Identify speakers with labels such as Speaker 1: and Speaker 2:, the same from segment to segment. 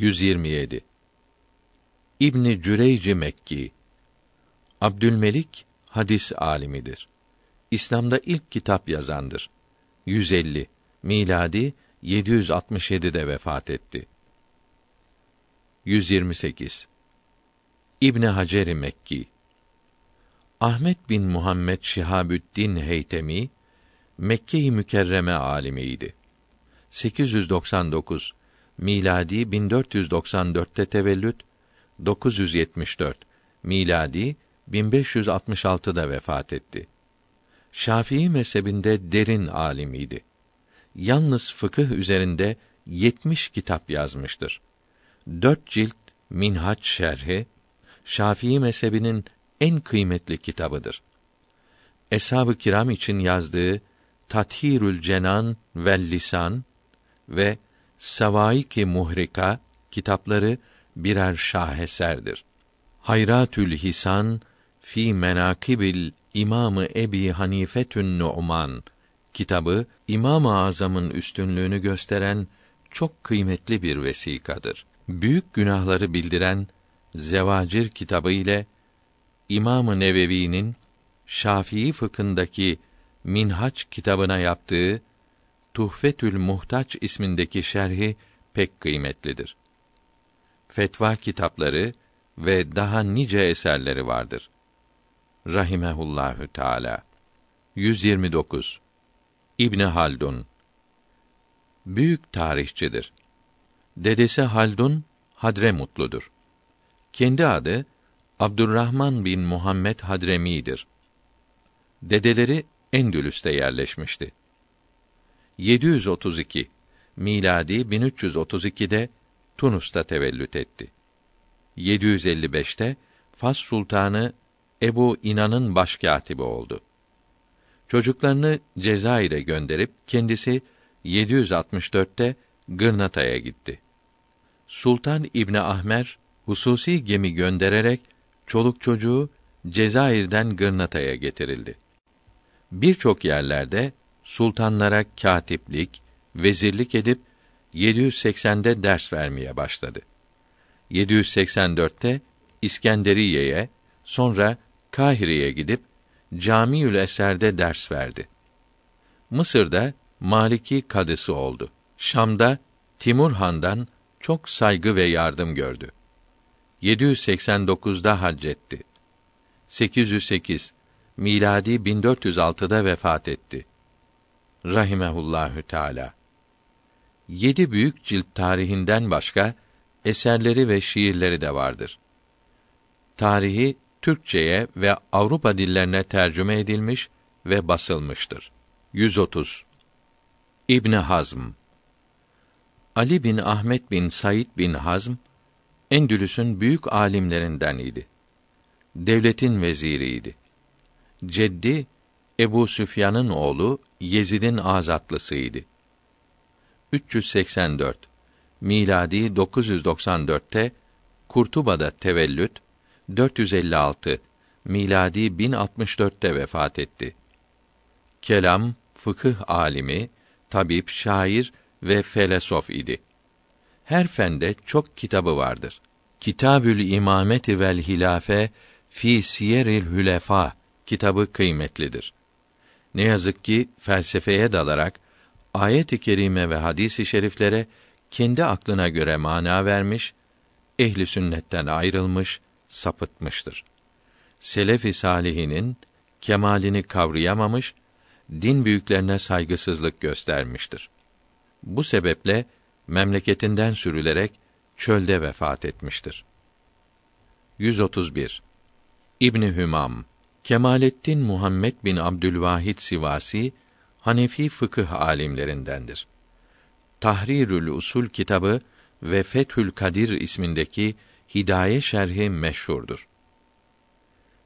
Speaker 1: 127 İbn Cüreyc Mekki Abdülmelik hadis alimidir. İslam'da ilk kitap yazandır. 150 miladi 767'de vefat etti. 128 İbn Hacer Mekki Ahmet bin Muhammed Şihabüddin Heytemi Mekke-i Mükerreme alimiydi. 899 miladi 1494'te tevellüt 974 miladi 1566'da vefat etti. Şafii mezhebinde derin alimiydi. Yalnız fıkıh üzerinde 70 kitap yazmıştır. Dört cilt Minhaç şerhi Şafii mezhebinin en kıymetli kitabıdır. Eshab-ı kiram için yazdığı Tathirül Cenan ve Lisan ve Savaik-i Muhrika kitapları birer şaheserdir. Hayratül Hisan fi Menakibil İmamı Ebi Hanifetün Nu'man kitabı İmam-ı Azam'ın üstünlüğünü gösteren çok kıymetli bir vesikadır. Büyük günahları bildiren Zevacir kitabı ile İmam-ı Nevevi'nin Şafii fıkhındaki Minhaç kitabına yaptığı Tuhfetül Muhtaç ismindeki şerhi pek kıymetlidir. Fetva kitapları ve daha nice eserleri vardır. Rahimehullahü Teala. 129. İbn Haldun büyük tarihçidir. Dedesi Haldun Hadremutludur. Kendi adı Abdurrahman bin Muhammed Hadremi'dir. Dedeleri Endülüs'te yerleşmişti. 732 miladi 1332'de Tunus'ta tevellüt etti. 755'te Fas sultanı Ebu İnan'ın başkâtibi oldu. Çocuklarını Cezayir'e gönderip kendisi 764'te Gırnata'ya gitti. Sultan İbni Ahmer hususi gemi göndererek çoluk çocuğu Cezayir'den Gırnata'ya getirildi. Birçok yerlerde sultanlara katiplik, vezirlik edip 780'de ders vermeye başladı. 784'te İskenderiye'ye, sonra Kahire'ye gidip Camiül Eser'de ders verdi. Mısır'da Maliki kadısı oldu. Şam'da Timur Han'dan çok saygı ve yardım gördü. 789'da hac etti. 808 miladi 1406'da vefat etti. Rahimehullahü Teala. Yedi büyük cilt tarihinden başka eserleri ve şiirleri de vardır. Tarihi Türkçeye ve Avrupa dillerine tercüme edilmiş ve basılmıştır. 130 İbn Hazm Ali bin Ahmet bin Said bin Hazm Endülüs'ün büyük alimlerinden idi. Devletin veziriydi. Ceddi Ebu Süfyan'ın oğlu Yezid'in azatlısıydı. 384 miladi 994'te Kurtuba'da tevellüt 456 miladi 1064'te vefat etti. Kelam, fıkıh alimi, tabip, şair ve felesof idi. Her fende çok kitabı vardır. Kitabül İmameti vel Hilafe fi Siyeril Hülefa kitabı kıymetlidir. Ne yazık ki felsefeye dalarak ayet-i kerime ve hadis-i şeriflere kendi aklına göre mana vermiş, ehli sünnetten ayrılmış, sapıtmıştır. Selef-i salihinin kemalini kavrayamamış, din büyüklerine saygısızlık göstermiştir. Bu sebeple memleketinden sürülerek çölde vefat etmiştir. 131 İbni Hümam Kemalettin Muhammed bin Abdülvahid Sivasi Hanefi fıkıh alimlerindendir. Tahrirül Usul kitabı ve Fethül Kadir ismindeki Hidaye şerhi meşhurdur.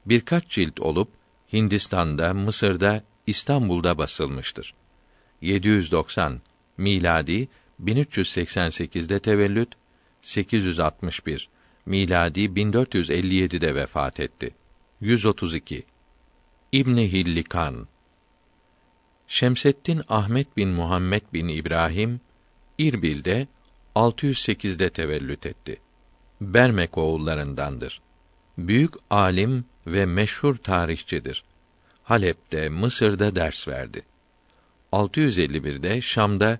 Speaker 1: Birkaç cilt olup Hindistan'da, Mısır'da, İstanbul'da basılmıştır. 790 miladi 1388'de tevellüt, 861 miladi 1457'de vefat etti. 132 İbn Hillikan Şemseddin Ahmet bin Muhammed bin İbrahim İrbil'de 608'de tevellüt etti. Bermek oğullarındandır. Büyük alim ve meşhur tarihçidir. Halep'te, Mısır'da ders verdi. 651'de Şam'da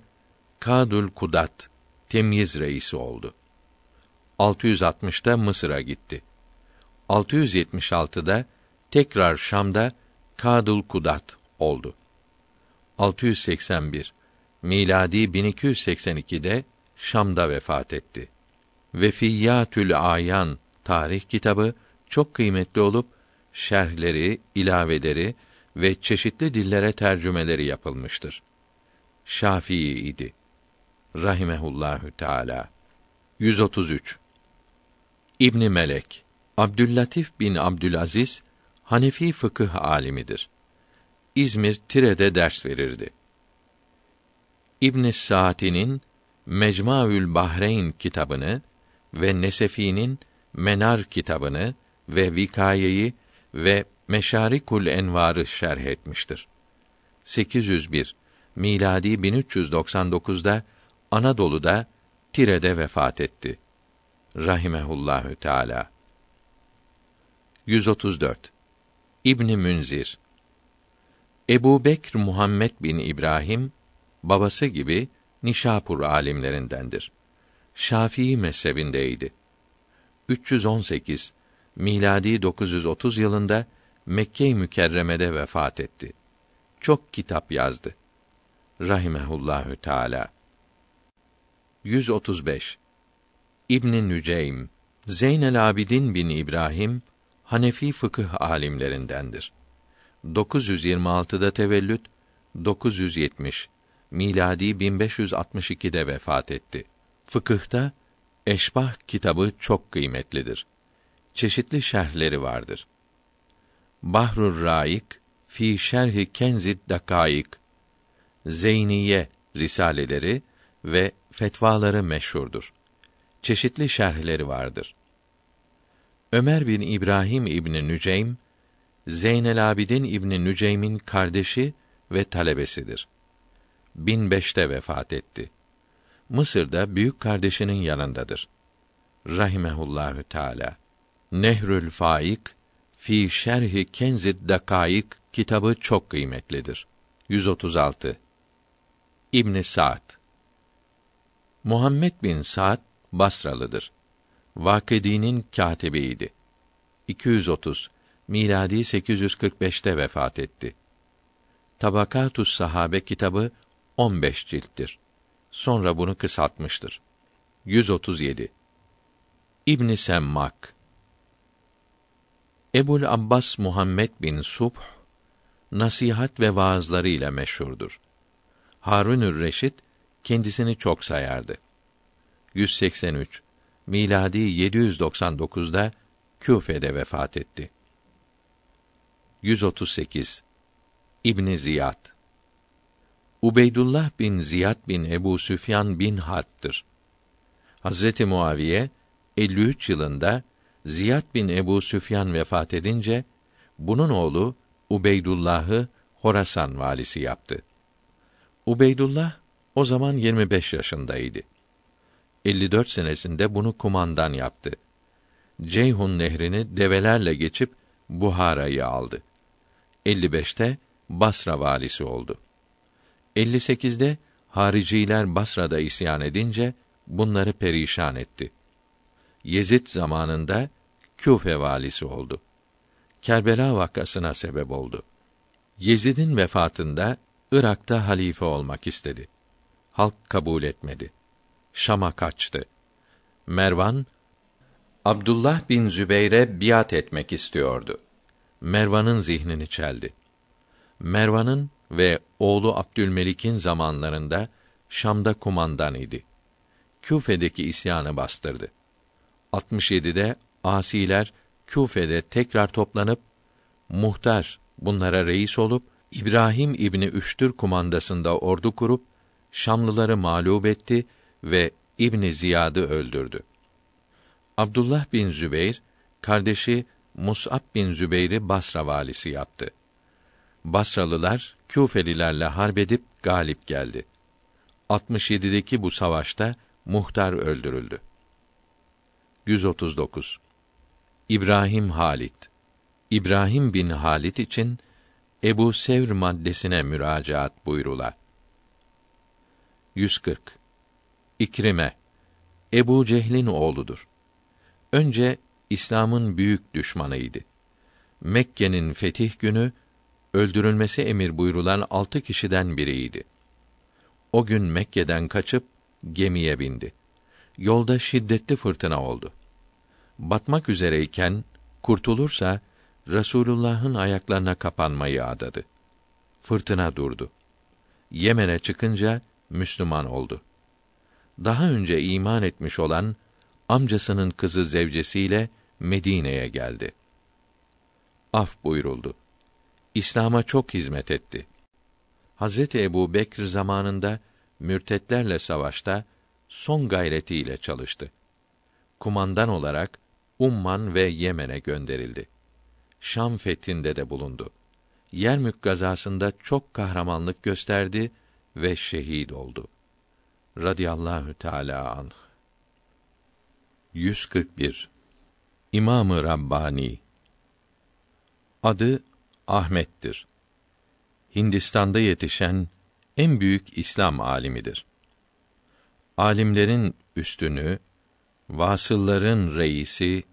Speaker 1: Kadul Kudat temyiz reisi oldu. 660'da Mısır'a gitti. 676'da tekrar Şam'da Kadul Kudat oldu. 681 miladi 1282'de Şam'da vefat etti. Vefiyatül Ayan tarih kitabı çok kıymetli olup şerhleri, ilaveleri ve çeşitli dillere tercümeleri yapılmıştır. Şafii idi. Rahimehullahü Teala. 133. İbn Melek Abdüllatif bin Abdülaziz Hanefi fıkıh alimidir. İzmir Tire'de ders verirdi. İbn Saati'nin Mecmuaül Bahreyn kitabını ve Nesefi'nin Menar kitabını ve Vikayeyi ve Meşarikul Envar'ı şerh etmiştir. 801 miladi 1399'da Anadolu'da Tire'de vefat etti. Rahimehullahü Teala. 134 İbn Münzir Ebu Bekr Muhammed bin İbrahim babası gibi Nişapur alimlerindendir. Şafii mezhebindeydi. 318 miladi 930 yılında Mekke-i Mükerreme'de vefat etti. Çok kitap yazdı. Rahimehullahü Teala. 135 İbn Nüceym Zeynel Abidin bin İbrahim Hanefi fıkıh alimlerindendir. 926'da tevellüt, 970 miladi 1562'de vefat etti. Fıkıhta Eşbah kitabı çok kıymetlidir. Çeşitli şerhleri vardır. Bahrur Raik fi Şerhi Kenzid Dakaik Zeyniye risaleleri ve fetvaları meşhurdur. Çeşitli şerhleri vardır. Ömer bin İbrahim İbni Nüceym, Zeynel Abidin İbni Nüceym'in kardeşi ve talebesidir. 1005'te vefat etti. Mısır'da büyük kardeşinin yanındadır. Rahimehullahü Teala. Nehrül Faik fi Şerhi Kenzid Dakaik kitabı çok kıymetlidir. 136. İbn Sa'd Muhammed bin Sa'd Basralıdır. Vakıdi'nin katibiydi. 230 miladi 845'te vefat etti. Tabakatus Sahabe kitabı 15 cilttir. Sonra bunu kısaltmıştır. 137 İbn Semmak Ebul Abbas Muhammed bin Subh nasihat ve vaazları ile meşhurdur. Harunür Reşit kendisini çok sayardı. 183 miladi 799'da Küfe'de vefat etti. 138 İbn Ziyad Ubeydullah bin Ziyad bin Ebu Süfyan bin Harp'tır. Hazreti Muaviye 53 yılında Ziyad bin Ebu Süfyan vefat edince bunun oğlu Ubeydullah'ı Horasan valisi yaptı. Ubeydullah o zaman 25 yaşındaydı. 54 senesinde bunu kumandan yaptı. Ceyhun nehrini develerle geçip Buhara'yı aldı. 55'te Basra valisi oldu. 58'de hariciler Basra'da isyan edince bunları perişan etti. Yezid zamanında Küfe valisi oldu. Kerbela vakasına sebep oldu. Yezid'in vefatında Irak'ta halife olmak istedi. Halk kabul etmedi. Şam'a kaçtı. Mervan Abdullah bin Zübeyre biat etmek istiyordu. Mervan'ın zihnini çeldi. Mervan'ın ve oğlu Abdülmelik'in zamanlarında Şam'da kumandan idi. Küfe'deki isyanı bastırdı. 67'de asiler Küfe'de tekrar toplanıp muhtar bunlara reis olup İbrahim İbni Üştür kumandasında ordu kurup Şamlıları mağlup etti ve İbni Ziyad'ı öldürdü. Abdullah bin Zübeyr kardeşi Mus'ab bin Zübeyr'i Basra valisi yaptı. Basralılar Küfelilerle harp edip galip geldi. 67'deki bu savaşta muhtar öldürüldü. 139. İbrahim Halit İbrahim bin Halit için Ebu Sevr maddesine müracaat buyrula. 140. İkrime Ebu Cehlin oğludur. Önce İslam'ın büyük düşmanıydı. Mekke'nin fetih günü öldürülmesi emir buyrulan altı kişiden biriydi. O gün Mekke'den kaçıp gemiye bindi. Yolda şiddetli fırtına oldu. Batmak üzereyken kurtulursa Resulullah'ın ayaklarına kapanmayı adadı. Fırtına durdu. Yemen'e çıkınca Müslüman oldu. Daha önce iman etmiş olan amcasının kızı zevcesiyle Medine'ye geldi. Af buyuruldu. İslam'a çok hizmet etti. Hazreti Ebu Bekr zamanında mürtetlerle savaşta son gayretiyle çalıştı. Kumandan olarak Umman ve Yemen'e gönderildi. Şam fethinde de bulundu. Yermük gazasında çok kahramanlık gösterdi ve şehit oldu. Radiyallahu Teala anh. 141 İmamı Rabbani Adı Ahmet'tir. Hindistan'da yetişen en büyük İslam alimidir. Alimlerin üstünü, vasılların reisi,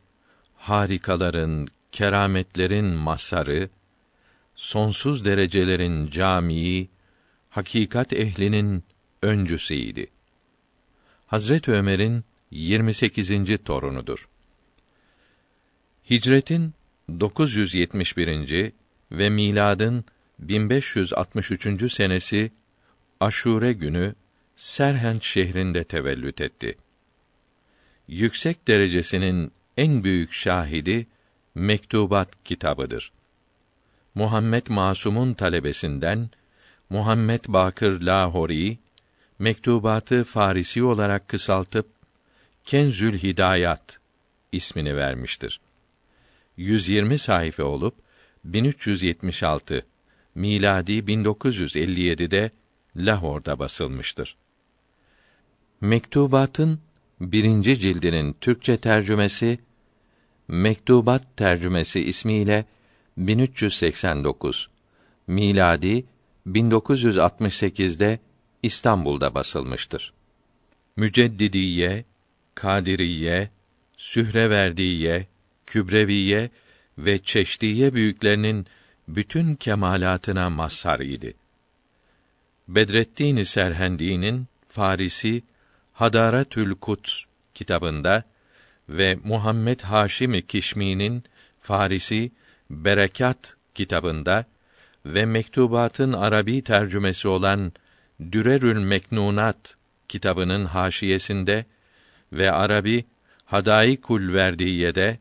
Speaker 1: harikaların, kerametlerin masarı, sonsuz derecelerin camii, hakikat ehlinin öncüsüydi. Hazret Ömer'in 28. torunudur. Hicretin 971. ve miladın 1563. senesi Aşure günü Serhent şehrinde tevellüt etti. Yüksek derecesinin en büyük şahidi Mektubat kitabıdır. Muhammed Masum'un talebesinden Muhammed Bakır Lahori mektubatı Farisi olarak kısaltıp Kenzül Hidayat ismini vermiştir. 120 sayfa olup 1376 miladi 1957'de Lahor'da basılmıştır. Mektubatın birinci cildinin Türkçe tercümesi Mektubat tercümesi ismiyle 1389 miladi 1968'de İstanbul'da basılmıştır. Müceddidiye, Kadiriye, Sühreverdiye, Kübreviye ve Çeşdiye büyüklerinin bütün kemalatına mazhar idi. Bedreddin Serhendi'nin Farisi Hadaratül Kuts kitabında ve Muhammed Haşim Kişmi'nin Farisi Berekat kitabında ve mektubatın Arabi tercümesi olan Dürerül Meknunat kitabının haşiyesinde ve Arabi Hadaikul Verdiye'de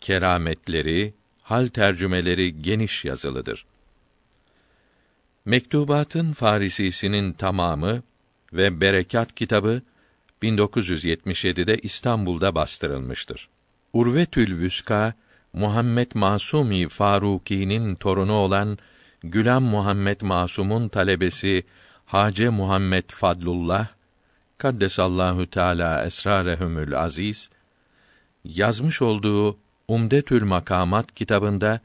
Speaker 1: kerametleri, hal tercümeleri geniş yazılıdır. Mektubatın Farisisinin tamamı ve Berekat kitabı 1977'de İstanbul'da bastırılmıştır. Urvetül Vüska Muhammed Masumi Faruki'nin torunu olan Gülam Muhammed Masum'un talebesi Hace Muhammed Fadlullah Kaddesallahu Teala esrarehumül aziz yazmış olduğu Umdetül Makamat kitabında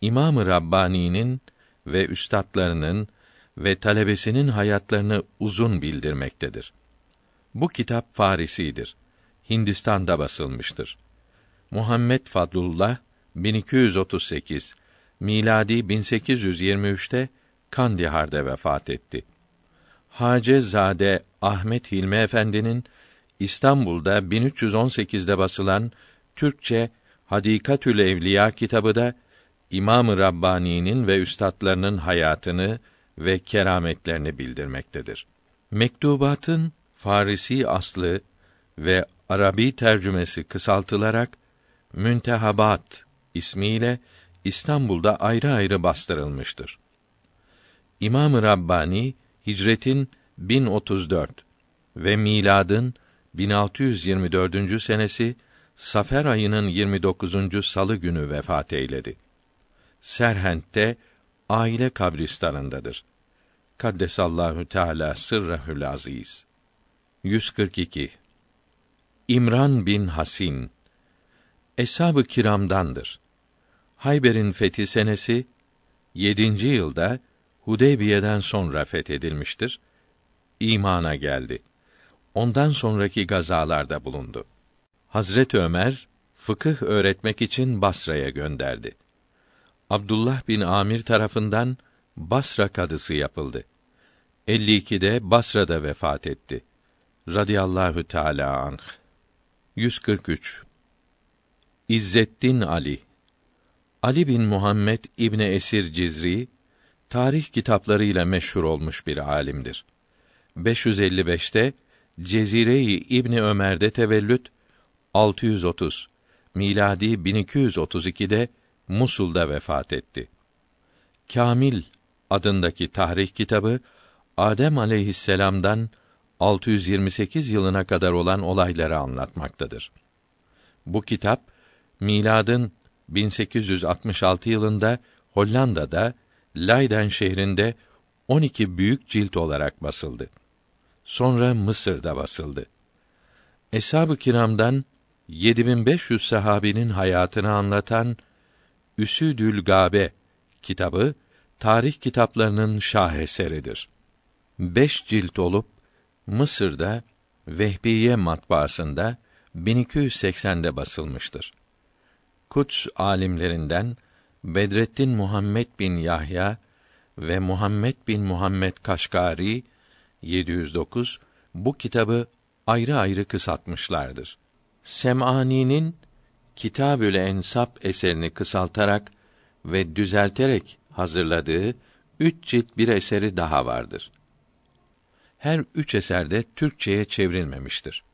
Speaker 1: İmam-ı Rabbani'nin ve üstadlarının ve talebesinin hayatlarını uzun bildirmektedir. Bu kitap Farisidir. Hindistan'da basılmıştır. Muhammed Fadlullah 1238 miladi 1823'te Kandihar'da vefat etti. Hace Zade Ahmet Hilmi Efendi'nin İstanbul'da 1318'de basılan Türkçe Hadikatül Evliya kitabı da İmam-ı Rabbani'nin ve üstadlarının hayatını ve kerametlerini bildirmektedir. Mektubatın Farisi aslı ve Arabi tercümesi kısaltılarak Müntehabat ismiyle İstanbul'da ayrı ayrı bastırılmıştır. İmam-ı Rabbani Hicretin 1034 ve miladın 1624. senesi Safer ayının 29. salı günü vefat eyledi. Serhent'te aile kabristanındadır. Kaddesallahu Teala sırrehül aziz. 142 İmran bin Hasin Eshab-ı kiramdandır. Hayber'in fethi senesi 7. yılda Hudeybiye'den sonra fethedilmiştir. İmana geldi. Ondan sonraki gazalarda bulundu. Hazret Ömer fıkıh öğretmek için Basra'ya gönderdi. Abdullah bin Amir tarafından Basra kadısı yapıldı. 52'de Basra'da vefat etti. Radiyallahu Teala anh. 143 İzzettin Ali Ali bin Muhammed İbni Esir Cizri tarih kitaplarıyla meşhur olmuş bir alimdir. 555'te Cezire-i İbni Ömer'de tevellüt 630 miladi 1232'de Musul'da vefat etti. Kamil adındaki tahrih kitabı Adem aleyhisselam'dan 628 yılına kadar olan olayları anlatmaktadır. Bu kitap miladın 1866 yılında Hollanda'da Leiden şehrinde 12 büyük cilt olarak basıldı. Sonra Mısır'da basıldı. Eshab-ı kiramdan 7500 sahabinin hayatını anlatan Üsüdül Gabe kitabı tarih kitaplarının şaheseridir. Beş cilt olup Mısır'da Vehbiye matbaasında 1280'de basılmıştır. Kuts alimlerinden Bedrettin Muhammed bin Yahya ve Muhammed bin Muhammed Kaşgari 709 bu kitabı ayrı ayrı kısaltmışlardır. Sem'ani'nin Kitabül Ensap eserini kısaltarak ve düzelterek hazırladığı üç cilt bir eseri daha vardır. Her üç eserde Türkçeye çevrilmemiştir.